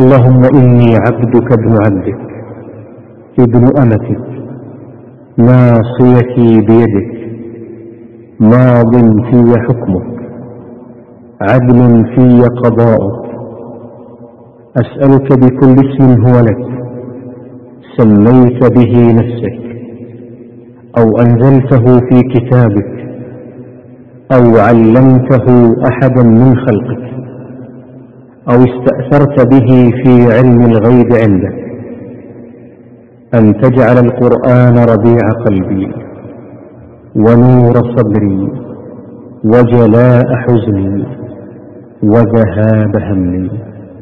اللهم إني عبدك ابن عبدك ابن أمتك ناصيتي بيدك ماض في حكمك عدل في قضاؤك أسألك بكل اسم هو لك سميت به نفسك أو أنزلته في كتابك أو علمته أحدا من خلقك. أو استأثرت به في علم الغيب عندك. أن تجعل القرآن ربيع قلبي ونور صدري وجلاء حزني وذهاب همي.